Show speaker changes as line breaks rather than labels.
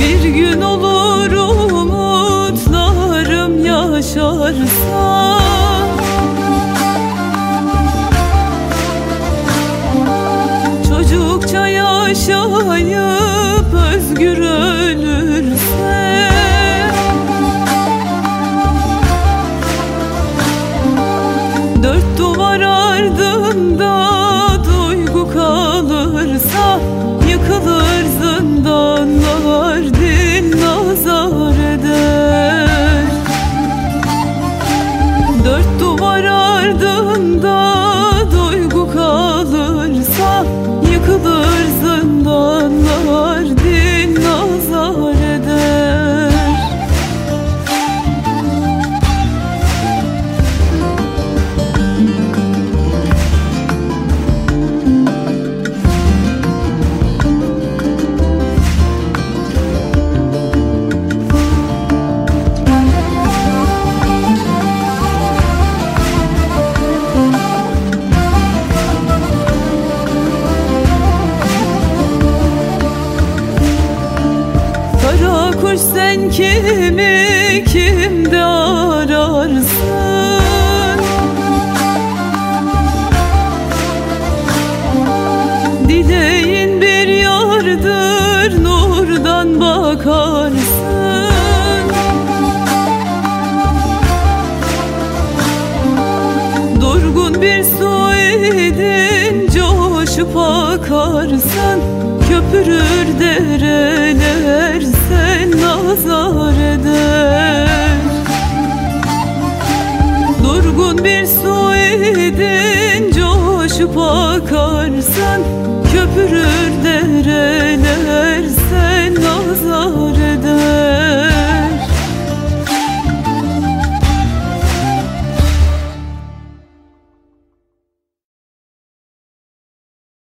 Bir gün olur umutlarım yaşarsa. Çocukça yaşayıp özgür ölürse. Dört duvara kimi kimde ararsın? Dileğin bir yardır nurdan bakarsın. Durgun bir su idin coşup akarsın Köpürür dereler sen nazar eder Durgun bir su idin coşup akarsan köpürür dereler